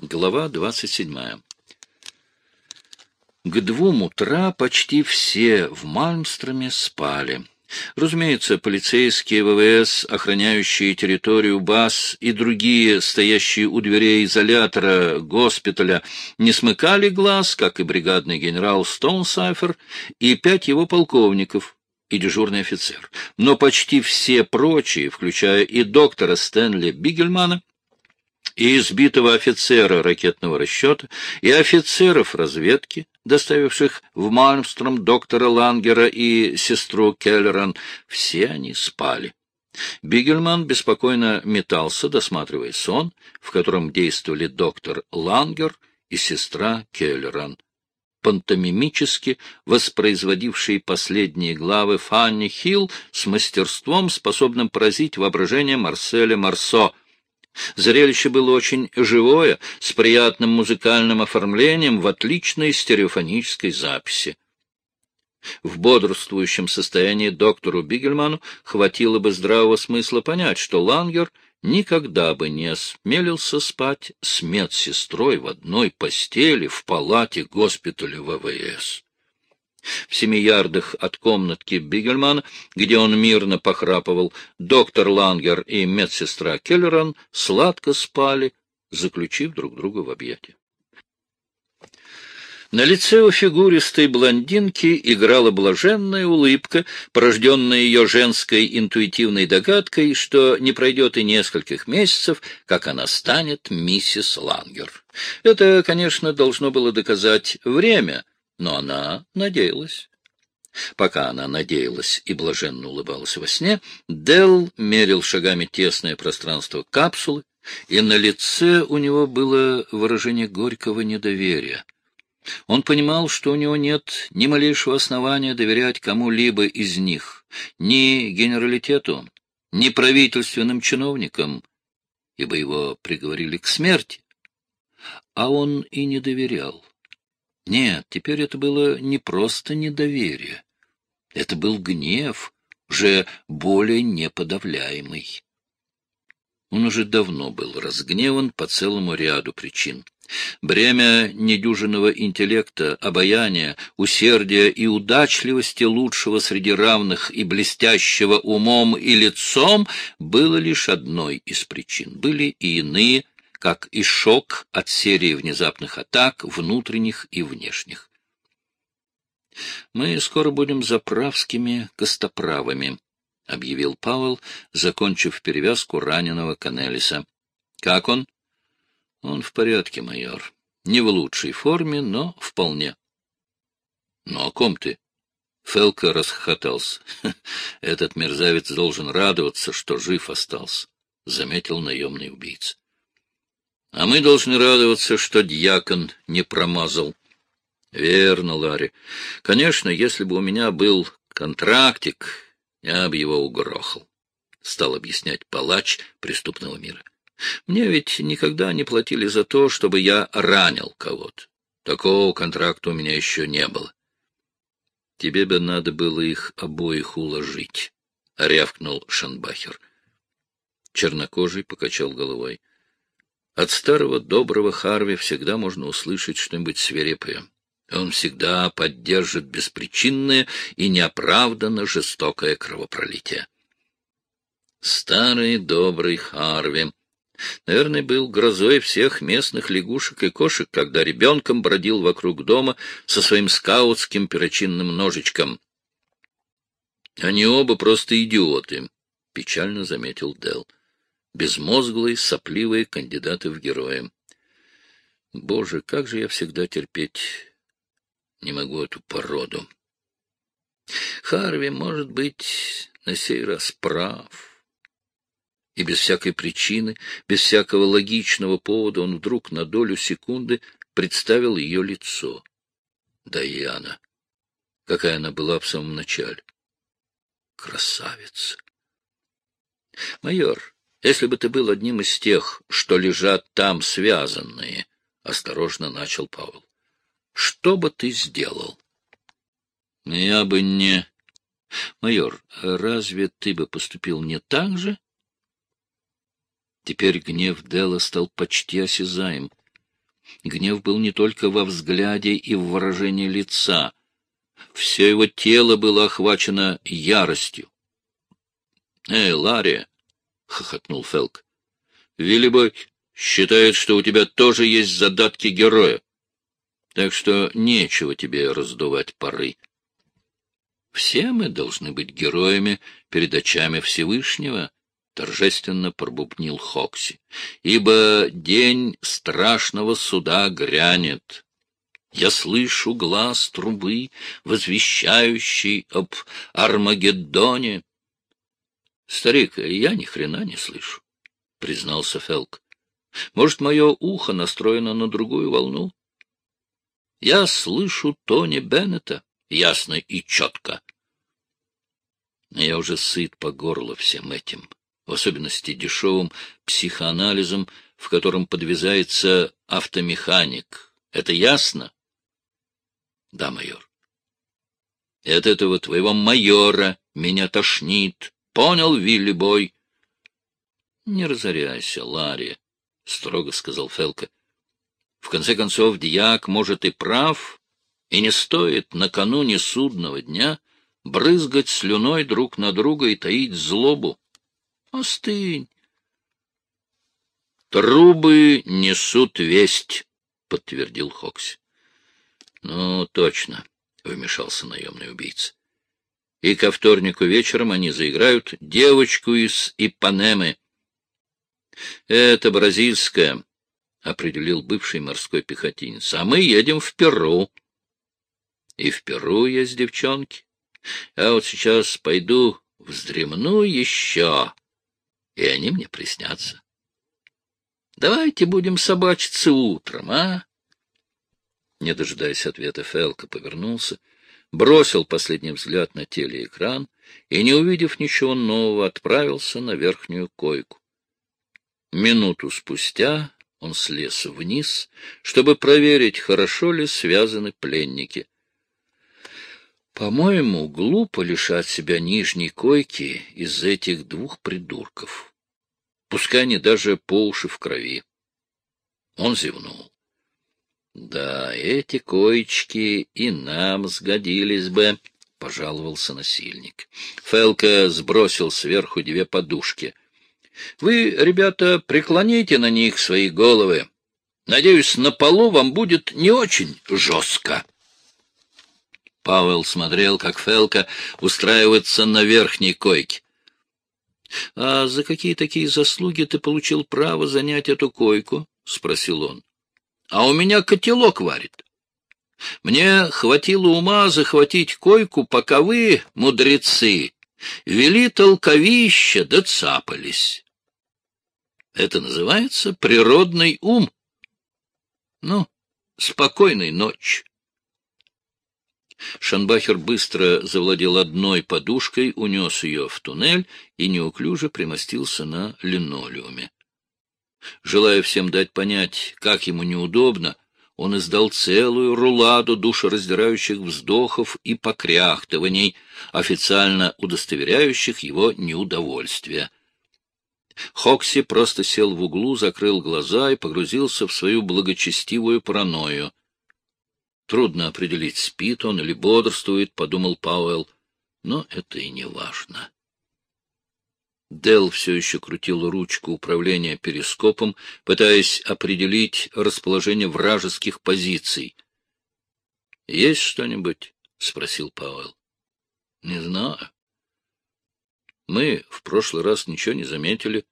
Глава двадцать седьмая. К двум утра почти все в Мальмстроме спали. Разумеется, полицейские ВВС, охраняющие территорию БАС и другие, стоящие у дверей изолятора госпиталя, не смыкали глаз, как и бригадный генерал Стоунсайфер и пять его полковников и дежурный офицер. Но почти все прочие, включая и доктора Стэнли Бигельмана, и избитого офицера ракетного расчета, и офицеров разведки, доставивших в Мальмстром доктора Лангера и сестру Келлеран, все они спали. Бигельман беспокойно метался, досматривая сон, в котором действовали доктор Лангер и сестра Келлеран, пантомимически воспроизводившие последние главы Фанни Хилл с мастерством, способным поразить воображение Марселя Марсо — Зрелище было очень живое, с приятным музыкальным оформлением в отличной стереофонической записи. В бодрствующем состоянии доктору Бигельману хватило бы здравого смысла понять, что Лангер никогда бы не осмелился спать с медсестрой в одной постели в палате госпиталя ВВС. В семи ярдах от комнатки Бигельмана, где он мирно похрапывал, доктор Лангер и медсестра Келлеран сладко спали, заключив друг друга в объятия. На лице у фигуристой блондинки играла блаженная улыбка, порожденная ее женской интуитивной догадкой, что не пройдет и нескольких месяцев, как она станет миссис Лангер. Это, конечно, должно было доказать время — но она надеялась. Пока она надеялась и блаженно улыбалась во сне, Дел мерил шагами тесное пространство капсулы, и на лице у него было выражение горького недоверия. Он понимал, что у него нет ни малейшего основания доверять кому-либо из них, ни генералитету, ни правительственным чиновникам, ибо его приговорили к смерти. А он и не доверял. Нет, теперь это было не просто недоверие. Это был гнев, уже более неподавляемый. Он уже давно был разгневан по целому ряду причин. Бремя недюжинного интеллекта, обаяния, усердия и удачливости лучшего среди равных и блестящего умом и лицом было лишь одной из причин. Были и иные, как и шок от серии внезапных атак, внутренних и внешних. «Мы скоро будем заправскими костоправами», — объявил Пауэлл, закончив перевязку раненого Канелиса. «Как он?» «Он в порядке, майор. Не в лучшей форме, но вполне». «Ну, о ком ты?» Фелка расхохотался. «Этот мерзавец должен радоваться, что жив остался», — заметил наемный убийца. А мы должны радоваться, что дьякон не промазал. Верно, Ларри. Конечно, если бы у меня был контрактик, я бы его угрохал, — стал объяснять палач преступного мира. Мне ведь никогда не платили за то, чтобы я ранил кого-то. Такого контракта у меня еще не было. Тебе бы надо было их обоих уложить, — рявкнул Шанбахер. Чернокожий покачал головой. — от старого доброго Харви всегда можно услышать что-нибудь свирепое. Он всегда поддержит беспричинное и неоправданно жестокое кровопролитие. Старый добрый Харви, наверное, был грозой всех местных лягушек и кошек, когда ребенком бродил вокруг дома со своим скаутским перочинным ножичком. Они оба просто идиоты, — печально заметил Дell безмозглые, сопливые кандидаты в герои. Боже, как же я всегда терпеть не могу эту породу. Харви, может быть, на сей раз прав. И без всякой причины, без всякого логичного повода он вдруг на долю секунды представил ее лицо. Даяна. Какая она была в самом начале. Красавица. Майор, если бы ты был одним из тех, что лежат там связанные, — осторожно начал Павел, — что бы ты сделал? — Я бы не... Майор, разве ты бы поступил не так же? Теперь гнев Дела стал почти осязаем. Гнев был не только во взгляде и в выражении лица. Все его тело было охвачено яростью. — Эй, Ларри! — хохотнул Фелк. — Виллибой считает, что у тебя тоже есть задатки героя. Так что нечего тебе раздувать пары. Все мы должны быть героями перед очами Всевышнего, — торжественно пробубнил Хокси, — ибо день страшного суда грянет. Я слышу глаз трубы, возвещающий об Армагеддоне. — Старик, я ни хрена не слышу, — признался Фелк. — Может, мое ухо настроено на другую волну? Я слышу Тони Беннета ясно и четко. Я уже сыт по горло всем этим, в особенности дешевым психоанализом, в котором подвязается автомеханик. Это ясно? Да, майор. И от этого твоего майора меня тошнит. Понял, Вилли Бой? Не разоряйся, Ларри, — строго сказал Фелка. В конце концов, дьяк, может, и прав, и не стоит накануне судного дня брызгать слюной друг на друга и таить злобу. Остынь. Трубы несут весть, — подтвердил Хокси. — Ну, точно, — вмешался наемный убийца. И ко вторнику вечером они заиграют девочку из Ипанемы. Это бразильская, определил бывший морской пехотинец. — А мы едем в Перу. — И в Перу есть девчонки. А вот сейчас пойду вздремну еще, и они мне приснятся. Давайте будем собачиться утром, а? Не дожидаясь ответа, Фелка повернулся, бросил последний взгляд на телеэкран и, не увидев ничего нового, отправился на верхнюю койку. Минуту спустя он слез вниз, чтобы проверить, хорошо ли связаны пленники. По-моему, глупо лишать себя нижней койки из этих двух придурков. Пускай они даже по уши в крови. Он зевнул. Да, эти коечки и нам сгодились бы, — пожаловался насильник. Фелка сбросил сверху две подушки — вы, ребята, преклоните на них свои головы. Надеюсь, на полу вам будет не очень жестко. Пауэлл смотрел, как Фелка устраивается на верхней койке. — А за какие такие заслуги ты получил право занять эту койку? — спросил он. — А у меня котелок варит. Мне хватило ума захватить койку, пока вы, мудрецы, вели толковища да цапались. Это называется природный ум. Ну, спокойной ночи. Шанбахер быстро завладел одной подушкой, унес ее в туннель и неуклюже примостился на линолеуме. Желая всем дать понять, как ему неудобно, он издал целую руладу душераздирающих вздохов и покряхтываний, официально удостоверяющих его неудовольствие — Хокси просто сел в углу, закрыл глаза и погрузился в свою благочестивую паранойю. Трудно определить, спит он или бодрствует, — подумал Пауэлл, — но это и не важно. Дел все еще крутил ручку управления перископом, пытаясь определить расположение вражеских позиций. — Есть что-нибудь? — спросил Пауэлл. — Не знаю. Мы в прошлый раз ничего не заметили.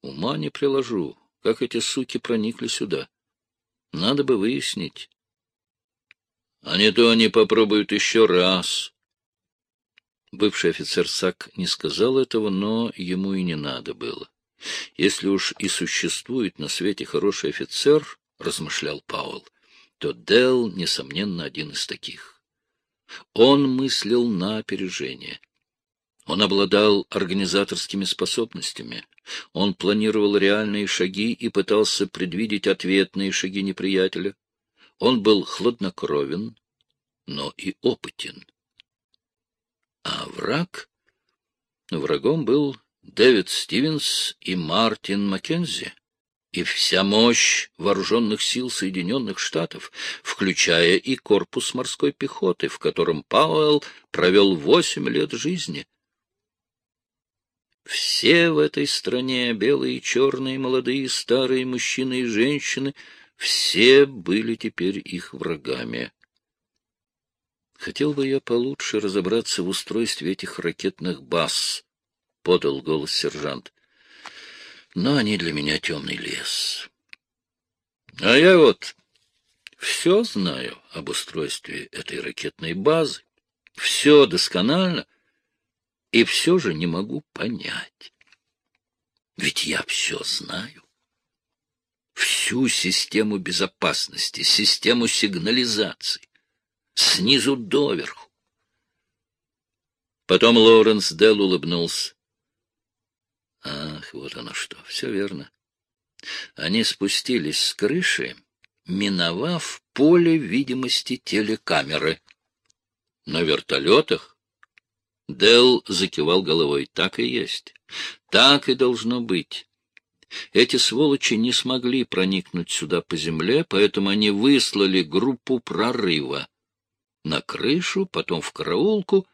Ума не приложу, как эти суки проникли сюда. Надо бы выяснить. А не то они попробуют еще раз. Бывший офицер САК не сказал этого, но ему и не надо было. Если уж и существует на свете хороший офицер, — размышлял Пауэлл, — то Дел, несомненно, один из таких. Он мыслил на опережение — он обладал организаторскими способностями. Он планировал реальные шаги и пытался предвидеть ответные шаги неприятеля. Он был хладнокровен, но и опытен. А враг? Врагом был Дэвид Стивенс и Мартин Маккензи. и вся мощь вооруженных сил Соединенных Штатов, включая и корпус морской пехоты, в котором Пауэлл провел восемь лет жизни. Все в этой стране, белые и черные, молодые, старые, мужчины и женщины, все были теперь их врагами. Хотел бы я получше разобраться в устройстве этих ракетных баз, — подал голос сержант. Но они для меня темный лес. А я вот все знаю об устройстве этой ракетной базы, все досконально, и все же не могу понять. Ведь я все знаю. Всю систему безопасности, систему сигнализации, снизу доверху. Потом Лоуренс Делл улыбнулся. Ах, вот оно что, все верно. Они спустились с крыши, миновав поле видимости телекамеры. На вертолетах Дел закивал головой. Так и есть. Так и должно быть. Эти сволочи не смогли проникнуть сюда по земле, поэтому они выслали группу прорыва. На крышу, потом в караулку,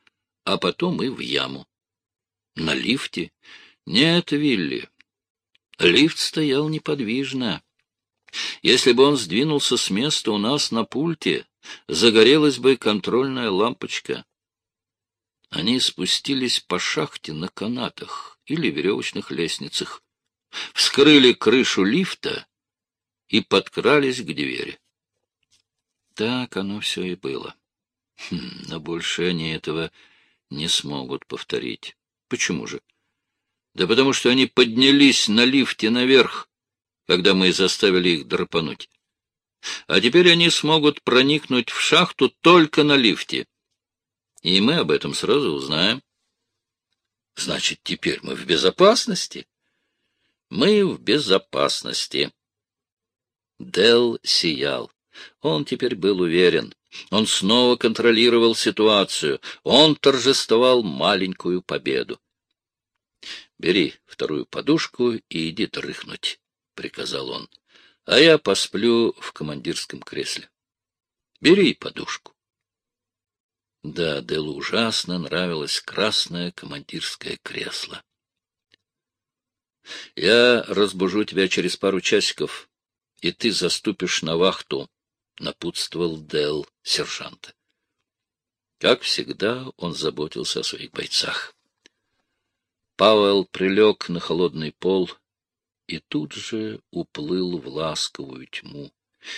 а потом и в яму. На лифте. Нет, Вилли. Лифт стоял неподвижно. Если бы он сдвинулся с места у нас на пульте, загорелась бы контрольная лампочка. Они спустились по шахте на канатах или веревочных лестницах, вскрыли крышу лифта и подкрались к двери. Так оно все и было. Хм, но больше они этого не смогут повторить. Почему же? Да потому что они поднялись на лифте наверх, когда мы заставили их драпануть. А теперь они смогут проникнуть в шахту только на лифте. И мы об этом сразу узнаем. Значит, теперь мы в безопасности? Мы в безопасности. Дел сиял. Он теперь был уверен. Он снова контролировал ситуацию. Он торжествовал маленькую победу. — Бери вторую подушку и иди дрыхнуть, — приказал он. — А я посплю в командирском кресле. Бери подушку. Да, Делу ужасно нравилось красное командирское кресло. — Я разбужу тебя через пару часиков, и ты заступишь на вахту, — напутствовал Дел сержанта. Как всегда, он заботился о своих бойцах. Пауэлл прилег на холодный пол и тут же уплыл в ласковую тьму,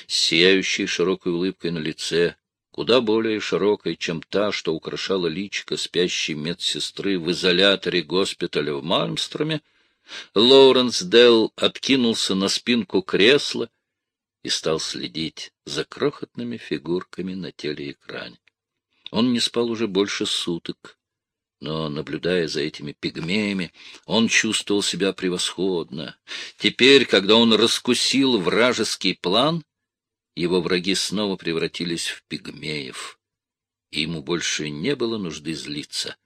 сияющей широкой улыбкой на лице, куда более широкой, чем та, что украшала личико спящей медсестры в изоляторе госпиталя в Мальмстроме, Лоуренс Делл откинулся на спинку кресла и стал следить за крохотными фигурками на телеэкране. Он не спал уже больше суток, но, наблюдая за этими пигмеями, он чувствовал себя превосходно. Теперь, когда он раскусил вражеский план, его враги снова превратились в пигмеев, и ему больше не было нужды злиться.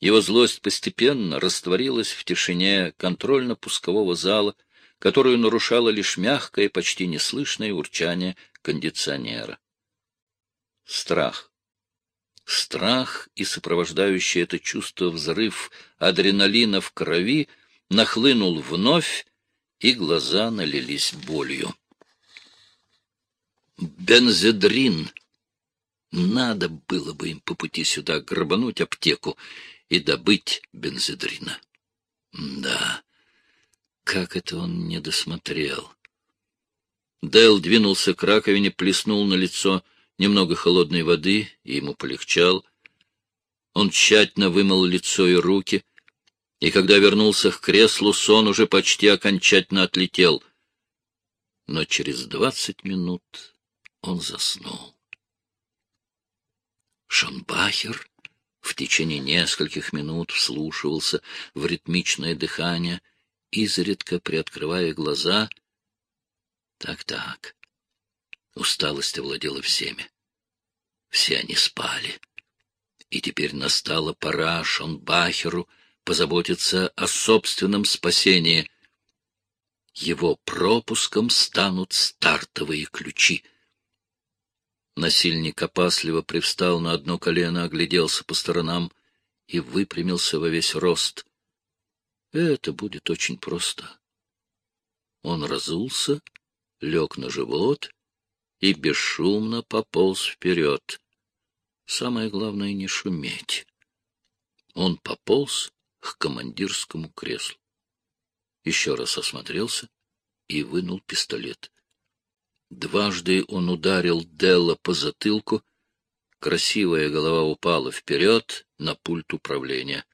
Его злость постепенно растворилась в тишине контрольно-пускового зала, которую нарушало лишь мягкое, почти неслышное урчание кондиционера. Страх. Страх и сопровождающий это чувство взрыв адреналина в крови нахлынул вновь, и глаза налились болью. Бензедрин! Надо было бы им по пути сюда грабануть аптеку и добыть бензедрина. Да, как это он не досмотрел. Дэл двинулся к раковине, плеснул на лицо немного холодной воды, и ему полегчал. Он тщательно вымыл лицо и руки, и когда вернулся к креслу, сон уже почти окончательно отлетел. Но через двадцать минут он заснул. Шонбахер в течение нескольких минут вслушивался в ритмичное дыхание, изредка приоткрывая глаза. Так-так. Усталость овладела всеми. Все они спали. И теперь настала пора Шонбахеру позаботиться о собственном спасении. его пропуском станут стартовые ключи. Насильник опасливо привстал на одно колено, огляделся по сторонам и выпрямился во весь рост. Это будет очень просто. Он разулся, лег на живот и бесшумно пополз вперед. Самое главное — не шуметь. Он пополз к командирскому креслу. Еще раз осмотрелся и вынул пистолет. Дважды он ударил Делла по затылку. Красивая голова упала вперед на пульт управления.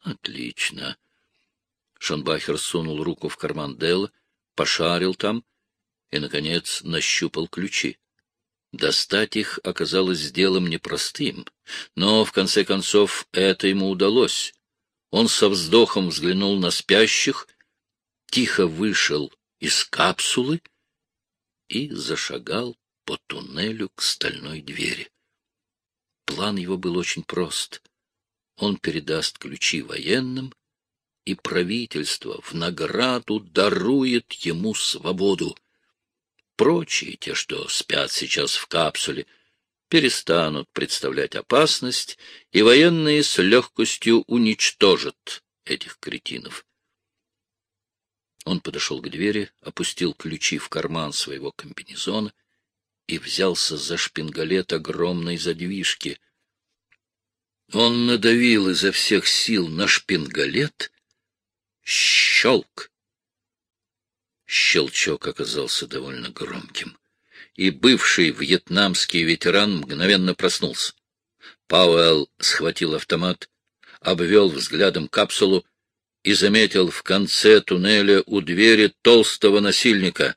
Отлично. Шонбахер сунул руку в карман Делла, пошарил там и, наконец, нащупал ключи. Достать их оказалось делом непростым, но, в конце концов, это ему удалось. Он со вздохом взглянул на спящих, тихо вышел из капсулы и зашагал по туннелю к стальной двери. План его был очень прост. Он передаст ключи военным, и правительство в награду дарует ему свободу. Прочие, те, что спят сейчас в капсуле, перестанут представлять опасность, и военные с легкостью уничтожат этих кретинов. Он подошел к двери, опустил ключи в карман своего комбинезона и взялся за шпингалет огромной задвижки. Он надавил изо всех сил на шпингалет. Щелк! Щелчок оказался довольно громким, и бывший вьетнамский ветеран мгновенно проснулся. Пауэлл схватил автомат, обвел взглядом капсулу и заметил в конце туннеля у двери толстого насильника.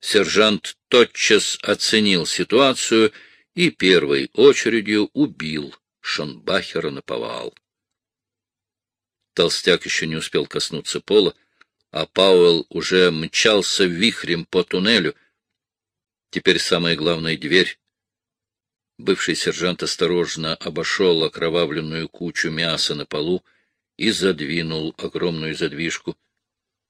Сержант тотчас оценил ситуацию и первой очередью убил Шонбахера на повал. Толстяк еще не успел коснуться пола, а Пауэлл уже мчался вихрем по туннелю. Теперь самая главная дверь. Бывший сержант осторожно обошел окровавленную кучу мяса на полу и задвинул огромную задвижку.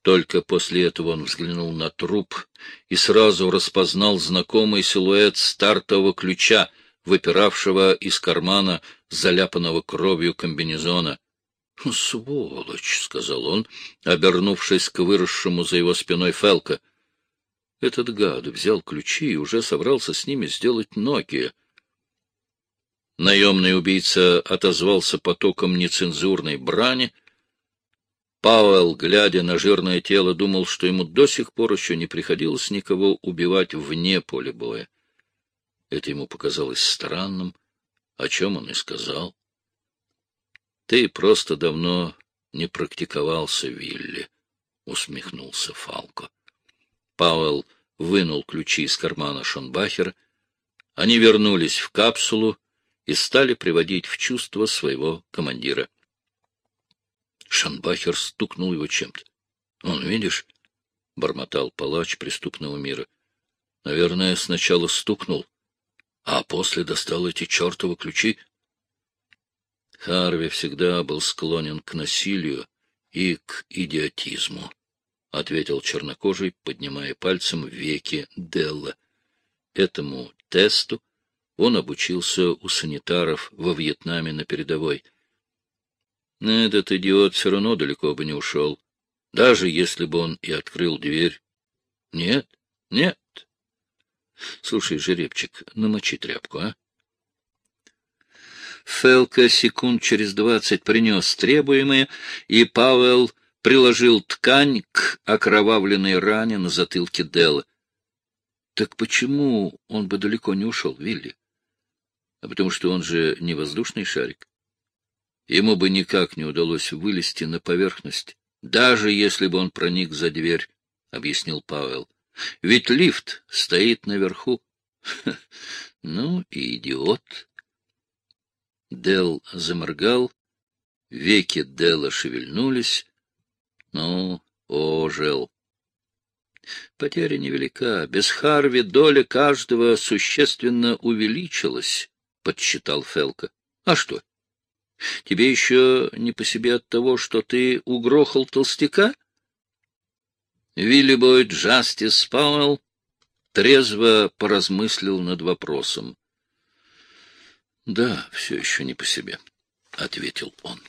Только после этого он взглянул на труп и сразу распознал знакомый силуэт стартового ключа, выпиравшего из кармана заляпанного кровью комбинезона. — Сволочь! — сказал он, обернувшись к выросшему за его спиной Фелка. Этот гад взял ключи и уже собрался с ними сделать ноги. Наемный убийца отозвался потоком нецензурной брани. Пауэлл, глядя на жирное тело, думал, что ему до сих пор еще не приходилось никого убивать вне поля боя. Это ему показалось странным, о чем он и сказал. — Ты просто давно не практиковался, Вилли, — усмехнулся Фалко. Пауэлл вынул ключи из кармана Шонбахера. Они вернулись в капсулу и стали приводить в чувство своего командира. Шанбахер стукнул его чем-то. — Он, видишь, — бормотал палач преступного мира. — Наверное, сначала стукнул, а после достал эти чертовы ключи. Харви всегда был склонен к насилию и к идиотизму, — ответил чернокожий, поднимая пальцем веки Делла. Этому тесту он обучился у санитаров во Вьетнаме на передовой. Этот идиот все равно далеко бы не ушел, даже если бы он и открыл дверь. Нет, нет. Слушай, жеребчик, намочи тряпку, а? Фелка секунд через двадцать принес требуемое, и Пауэлл приложил ткань к окровавленной ране на затылке Делла. Так почему он бы далеко не ушел, Вилли? а потому что он же не воздушный шарик. Ему бы никак не удалось вылезти на поверхность, даже если бы он проник за дверь, — объяснил Пауэлл. Ведь лифт стоит наверху. Ну и идиот. Дел заморгал, веки Дела шевельнулись. Ну, ожил. Потеря невелика. Без Харви доля каждого существенно увеличилась подсчитал Фелка. — А что? Тебе еще не по себе от того, что ты угрохал толстяка? Вилли Бойд Джастис Пауэлл трезво поразмыслил над вопросом. — Да, все еще не по себе, — ответил он.